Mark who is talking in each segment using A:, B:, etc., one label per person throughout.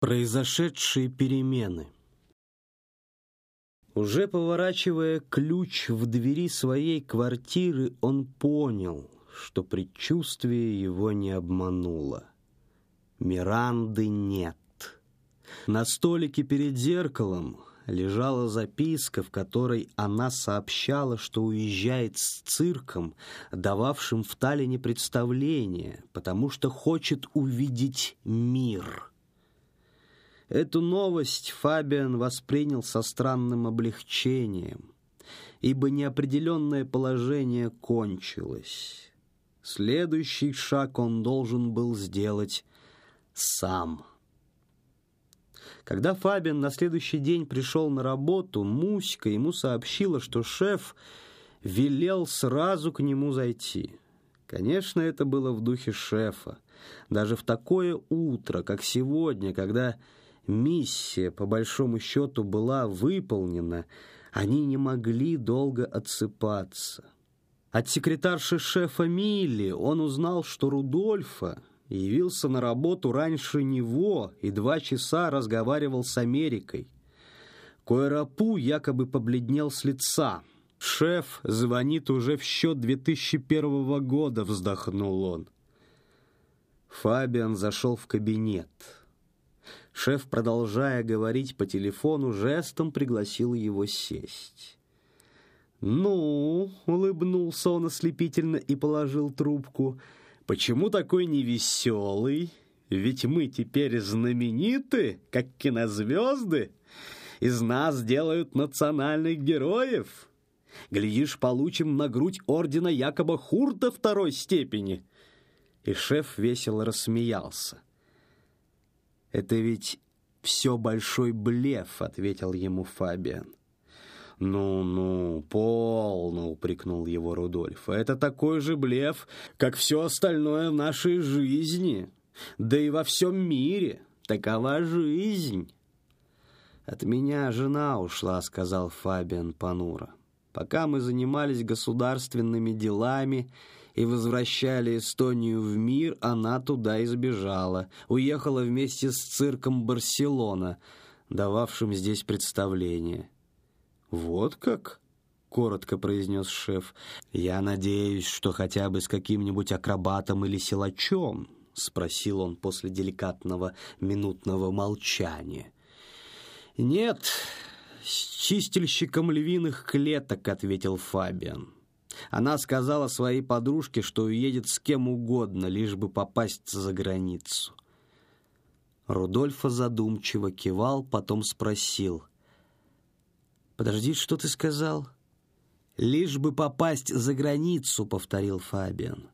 A: Произошедшие перемены Уже поворачивая ключ в двери своей квартиры, он понял, что предчувствие его не обмануло. Миранды нет. На столике перед зеркалом лежала записка, в которой она сообщала, что уезжает с цирком, дававшим в Таллине представление, потому что хочет увидеть мир. Эту новость Фабиан воспринял со странным облегчением, ибо неопределенное положение кончилось. Следующий шаг он должен был сделать сам. Когда Фабиан на следующий день пришел на работу, Муська ему сообщила, что шеф велел сразу к нему зайти. Конечно, это было в духе шефа. Даже в такое утро, как сегодня, когда миссия, по большому счету, была выполнена, они не могли долго отсыпаться. От секретарши шефа Милли он узнал, что Рудольфа явился на работу раньше него и два часа разговаривал с Америкой. Койрапу якобы побледнел с лица. «Шеф звонит уже в счет 2001 года», — вздохнул он. Фабиан зашел в кабинет. Шеф, продолжая говорить по телефону, жестом пригласил его сесть. «Ну», — улыбнулся он ослепительно и положил трубку, — «почему такой невеселый? Ведь мы теперь знамениты, как кинозвезды. Из нас делают национальных героев. Глядишь, получим на грудь ордена Якоба Хурта второй степени». И шеф весело рассмеялся. «Это ведь все большой блеф», — ответил ему Фабиан. «Ну-ну, полно», — упрекнул его Рудольф. «Это такой же блеф, как все остальное в нашей жизни, да и во всем мире. Такова жизнь». «От меня жена ушла», — сказал Фабиан понуро. «Пока мы занимались государственными делами и возвращали Эстонию в мир, она туда и сбежала. Уехала вместе с цирком «Барселона», дававшим здесь представление. «Вот как?» — коротко произнес шеф. «Я надеюсь, что хотя бы с каким-нибудь акробатом или силачом?» — спросил он после деликатного минутного молчания. «Нет, с чистильщиком львиных клеток», — ответил Фабиан. Она сказала своей подружке, что уедет с кем угодно, лишь бы попасть за границу. Рудольфа задумчиво кивал, потом спросил. «Подожди, что ты сказал?» «Лишь бы попасть за границу», — повторил Фабиан.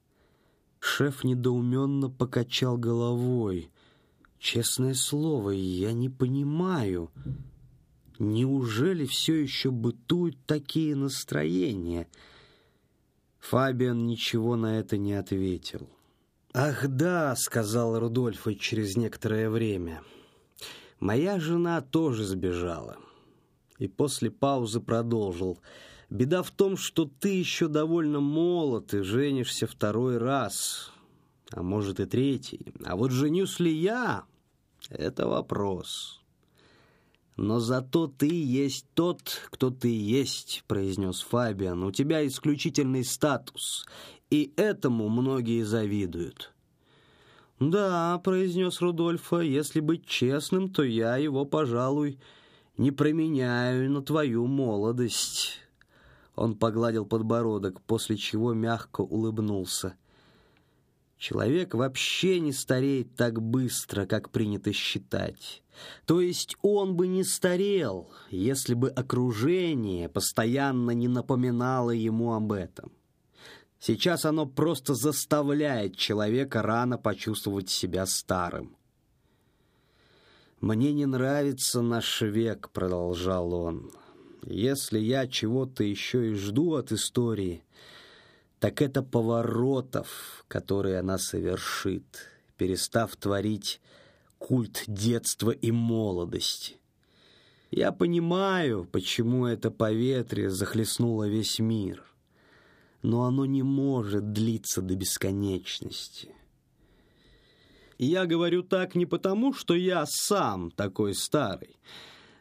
A: Шеф недоуменно покачал головой. «Честное слово, я не понимаю. Неужели все еще бытуют такие настроения?» Фабиан ничего на это не ответил. «Ах да», — сказал Рудольф через некоторое время, — «моя жена тоже сбежала». И после паузы продолжил. «Беда в том, что ты еще довольно молод и женишься второй раз, а может и третий. А вот женюсь ли я — это вопрос». «Но зато ты есть тот, кто ты есть», — произнес Фабиан. «У тебя исключительный статус, и этому многие завидуют». «Да», — произнес Рудольфа, — «если быть честным, то я его, пожалуй, не променяю на твою молодость». Он погладил подбородок, после чего мягко улыбнулся. Человек вообще не стареет так быстро, как принято считать. То есть он бы не старел, если бы окружение постоянно не напоминало ему об этом. Сейчас оно просто заставляет человека рано почувствовать себя старым. «Мне не нравится наш век», — продолжал он. «Если я чего-то еще и жду от истории, так это поворотов, которые она совершит, перестав творить культ детства и молодости. Я понимаю, почему это поветрие захлестнуло весь мир, но оно не может длиться до бесконечности. Я говорю так не потому, что я сам такой старый,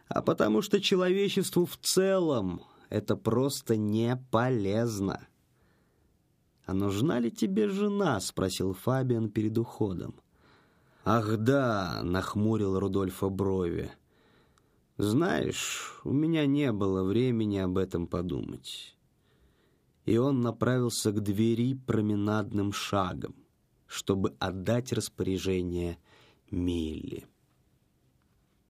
A: а потому что человечеству в целом это просто не полезно. «А нужна ли тебе жена?» — спросил Фабиан перед уходом. «Ах да!» — нахмурил Рудольфа брови. «Знаешь, у меня не было времени об этом подумать». И он направился к двери променадным шагом, чтобы отдать распоряжение Милли.